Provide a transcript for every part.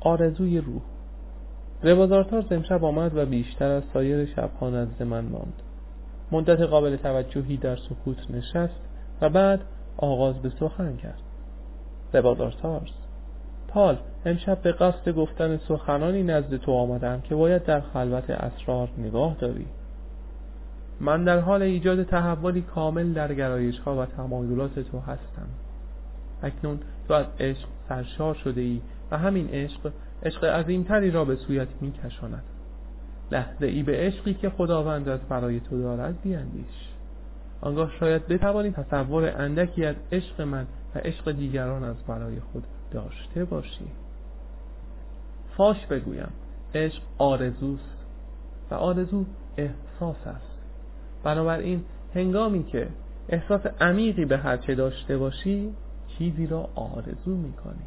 آرزوی روح. ربازارتارز امشب آمد و بیشتر از سایر شبها نزد من ماند. مدت قابل توجهی در سکوت نشست و بعد آغاز به سخن کرد. ربازارتارز پال امشب به قصد گفتن سخنانی نزد تو آمدم که باید در خلوت اسرار نگاه داری. من در حال ایجاد تحولی کامل در گرایش ها و تمایلات تو هستم. اکنون تو از عشق سرشار شده ای و همین عشق عشق عظیمتری را به سویت می کشاند لحظه ای به عشقی که خداوندت برای تو دارد بیاندیش. آنگاه شاید بتوانی تصور اندکی از عشق من و عشق دیگران از برای خود داشته باشی. فاش بگویم عشق آرزوست و آرزو احساس است. بنابراین هنگامی که احساس عمیقی به هرچه داشته باشی چیزی را آرزو می‌کنی.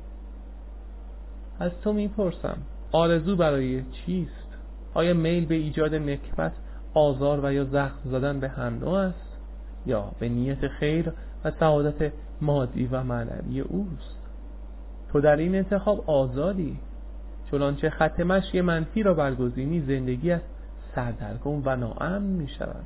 از تو می‌پرسم آرزو برای چیست؟ آیا میل به ایجاد نکبت آزار و یا زخم زدن به هم نوع است؟ یا به نیت خیر و سعادت مادی و معنوی اوست؟ تو در این انتخاب آزادی. چنانچه خط مشی منفی را برگزینی زندگیت سردرگم و ناامن می شود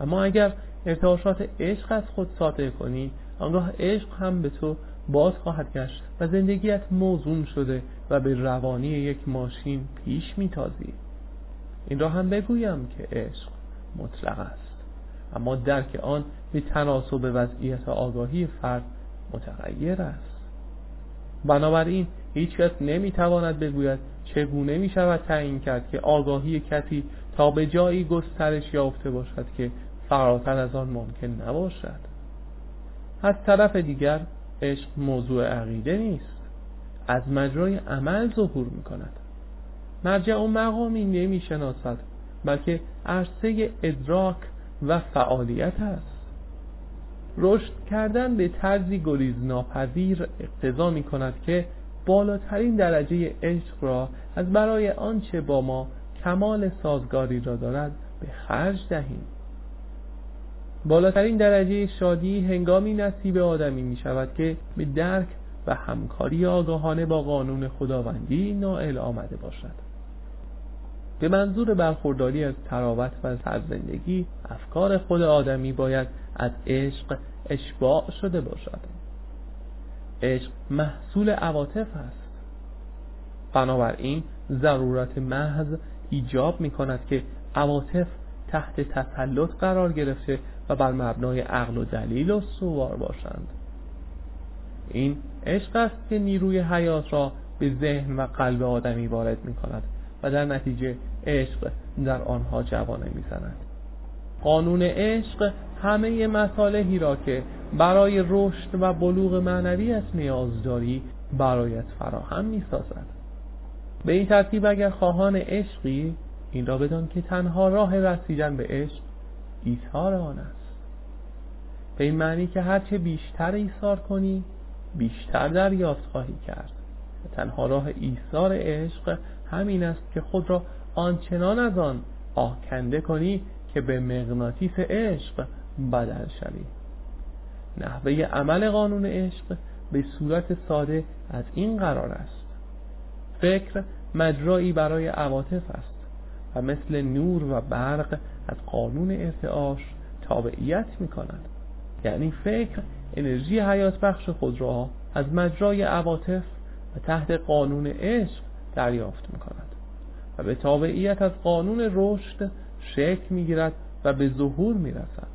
اما اگر ارتعاشات عشق از خود ساطع کنی آنگاه عشق هم به تو باز خواهد گشت و زندگیت موزون شده و به روانی یک ماشین پیش میتازی. این را هم بگویم که عشق مطلق است. اما درک آن به تناسب وضعیت آگاهی فرد متغیر است. بنابراین هیچ کس نمی‌تواند بگوید چگونه می شود تعیین کرد که آگاهی کسی تا به جایی گسترش یافته باشد که فراتر از آن ممکن نباشد. از طرف دیگر عشق موضوع عقیده نیست. از مجرای عمل ظهور می کند مرجع و مقامی نمی شناسد بلکه عرصه ادراک و فعالیت است. رشد کردن به طرزی گریز ناپذیر اقتضا می کند که بالاترین درجه عشق را از برای آنچه با ما کمال سازگاری را دارد به خرج دهیم. بالاترین درجه شادی هنگامی نصیب آدمی می شود که به درک و همکاری آگاهانه با قانون خداوندی نائل آمده باشد. به منظور برخورداری از تراوت و سرزندگی افکار خود آدمی باید از عشق اشباع شده باشد. عشق محصول عواطف است. بنابراین ضرورت محض ایجاب می کند که عواطف تحت تسلط قرار گرفته و بر مبنای عقل و دلیل سوار باشند این عشق است که نیروی حیات را به ذهن و قلب آدمی وارد می کند و در نتیجه عشق در آنها جوانه می زند. قانون عشق همه مصالحی را که برای رشد و بلوغ معنویت نیاز داری برایت فراهم می سازد به این ترتیب اگر خواهان عشقی این را بدان که تنها راه رسیدن به عشق ایثار آن است. به این معنی که هرچه بیشتر ایثار کنی بیشتر دریافت خواهی کرد. و تنها راه ایثار عشق همین است که خود را آنچنان از آن آکنده کنی که به مغناطیس عشق بدل شوی. نحوه عمل قانون عشق به صورت ساده از این قرار است. فکر مجرایی برای عواطف است. و مثل نور و برق از قانون ارتعاش تابعیت می کند یعنی فکر انرژی حیات بخش خود را از مجرای عواطف و تحت قانون عشق دریافت می کند و به تابعیت از قانون رشد شکل می گیرد و به ظهور می رسد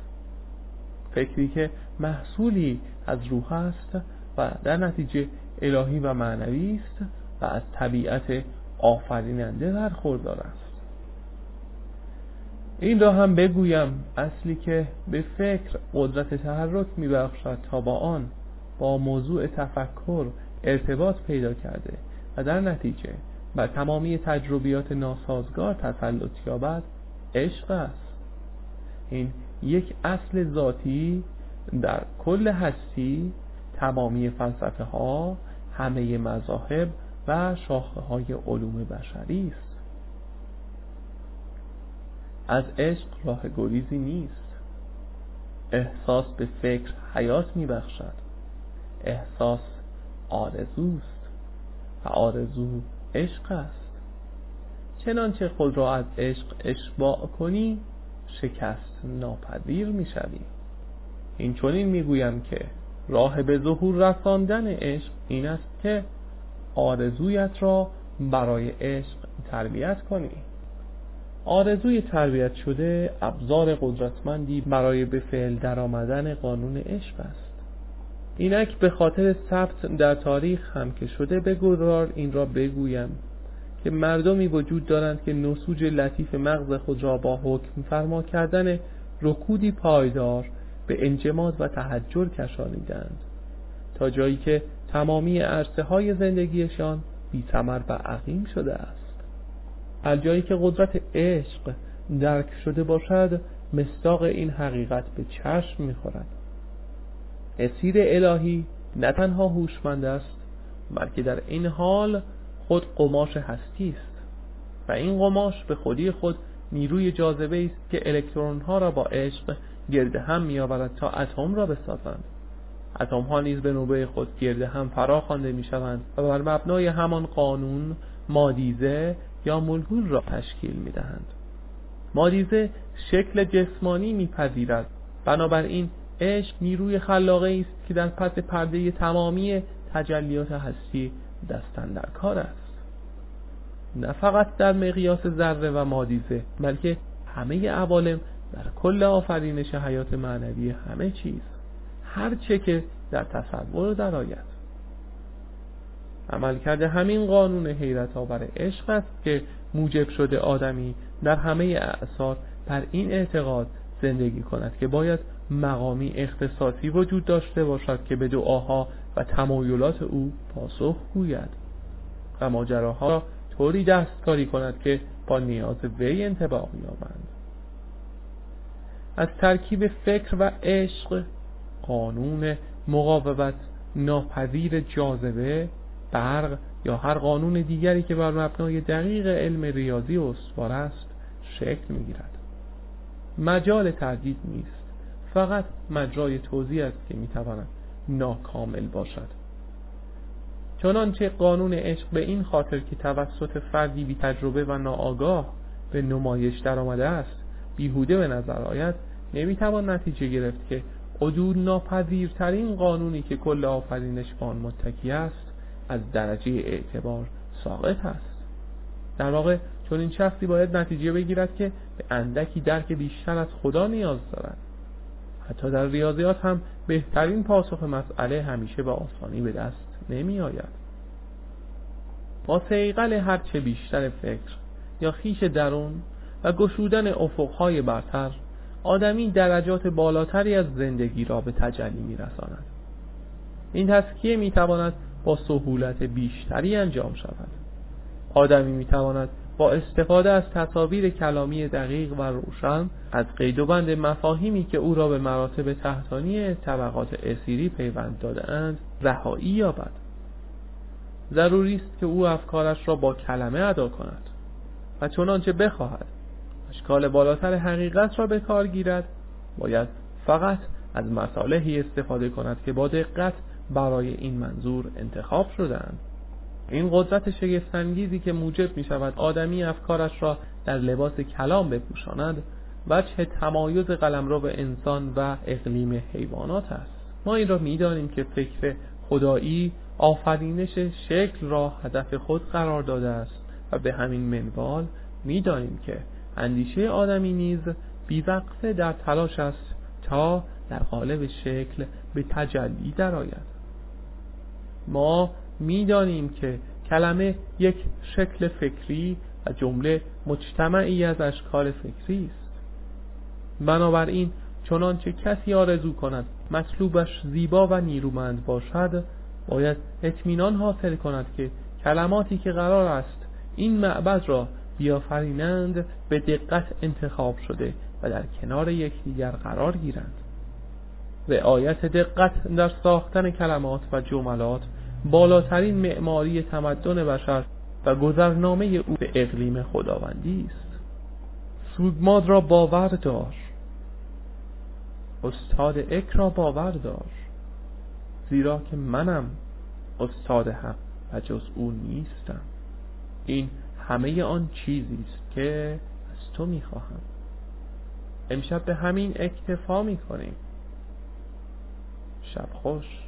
فکری که محصولی از روح است و در نتیجه الهی و معنوی است و از طبیعت آفریننده برخوردار است. این را هم بگویم اصلی که به فکر قدرت تحرک میبخشد تا با آن با موضوع تفکر ارتباط پیدا کرده و در نتیجه بر تمامی تجربیات ناسازگار تسلط یابد عشق است. این یک اصل ذاتی در کل هستی تمامی فلسفه ها همه مذاهب و شاخه های علوم بشری است. از عشق راه گریزی نیست. احساس به فکر حیات میبخشد. احساس آرزوست و آرزو عشق است. چنانچه خود را از عشق اشباع کنی شکست ناپذیر می‌شوی. این چنین می‌گویم که راه به ظهور رساندن عشق این است که آرزویت را برای عشق تربیت کنی. آرزوی تربیت شده ابزار قدرتمندی برای به فعل درآمدن قانون عشق است. اینک به خاطر ثبت در تاریخ هم که شده بگذار این را بگویم که مردمی وجود دارند که نسوج لطیف مغز خود را با حکم فرما کردن رکودی پایدار به انجماد و تحجر کشانیدند. تا جایی که تمامی عرصه های زندگیشان بی و عقیم شده است. هر جایی که قدرت عشق درک شده باشد مستاق این حقیقت به چشم می‌خورد. اسیر الهی نه تنها هوشمند است بلکه در این حال خود قماش هستی است. و این قماش به خودی خود نیروی جاذبه است که الکترون ها را با عشق گرده هم می آورد تا اتم را بسازند. اتم ها نیز به نوبه خود گرده هم فرا خوانده می شوند و بر مبنای همان قانون مادیزه یا ملگول را تشکیل می دهند مادیزه شکل جسمانی میپذیرد. بنابراین عشق نیروی خلاقه است که در پس پرده تمامی تجلیات هستی دستن در کار است. نه فقط در مقیاس ذره و مادیزه بلکه همه عوالم در کل آفرینش حیات معنوی همه چیز. هر چه که در تصور درآید. عمل کرده. همین قانون حیرت آور عشق است که موجب شده آدمی در همه اعثار بر این اعتقاد زندگی کند که باید مقامی اختصاصی وجود داشته باشد که به دعاها و تمایلات او پاسخ گوید. و ماجراها را طوری دستکاری کند که با نیاز وی انتباق یابند از ترکیب فکر و عشق قانون مقاومت ناپذیر جاذبه برق یا هر قانون دیگری که بر مبنای دقیق علم ریاضی است شکل می‌گیرد. مجال تردید نیست. فقط مجرای توضیح است که می‌تواند ناکامل باشد. چنانچه قانون عشق به این خاطر که توسط فردی بی تجربه و ناآگاه به نمایش درآمده است بیهوده به نظر آید نمی‌توان نتیجه گرفت که عدول ناپذیرترین قانونی که کل آفرینش به آن متکی است از درجه اعتبار ساقط است در واقع چون این شخصی باید نتیجه بگیرد که به اندکی درک بیشتر از خدا نیاز دارد. حتی در ریاضیات هم بهترین پاسخ مسئله همیشه به آسانی به دست نمی آید با سیقل هرچه بیشتر فکر یا خیش درون و گشودن افقهای برتر آدمی درجات بالاتری از زندگی را به تجلی می رساند. این تسکیه می تواند با سهولت بیشتری انجام شود. آدمی می تواند با استفاده از تصاویر کلامی دقیق و روشن از قید و بند مفاهیمی که او را به مراتب تحتانی طبقات اسیری پیوند دادهاند رهایی یابد. ضروری است که او افکارش را با کلمه ادا کند و چنانچه بخواهد اشکال بالاتر حقیقت را به کار گیرد باید فقط از مصالحی استفاده کند که با دقت برای این منظور انتخاب شدند. این قدرت شگفتانگیزی که موجب می شود آدمی افکارش را در لباس کلام بپوشاند وجه تمایز قلمرو انسان و اقلیم حیوانات است. ما این را می‌دانیم که فکر خدایی آفرینش شکل را هدف خود قرار داده است و به همین منوال می‌دانیم که اندیشه آدمی نیز بیوقفه در تلاش است تا در قالب شکل به تجلی درآید. ما می‌دانیم که کلمه یک شکل فکری و جمله مجتمعی از اشکال فکری است. بنابراین چنانچه کسی آرزو کند مطلوبش زیبا و نیرومند باشد باید اطمینان حاصل کند که کلماتی که قرار است این معبد را بیافرینند به دقت انتخاب شده و در کنار یکدیگر قرار گیرند. رعایت دقت در ساختن کلمات و جملات بالاترین معماری تمدن بشر و گذرنامه او به اقلیم خداوندی است. سودماد را باور دار. استاد اک را باور دار. زیرا که منم استاد حق و جز او نیستم. این همه آن چیزی است که از تو می‌خواهم. امشب به همین اکتفا می‌کنیم. شب خوش.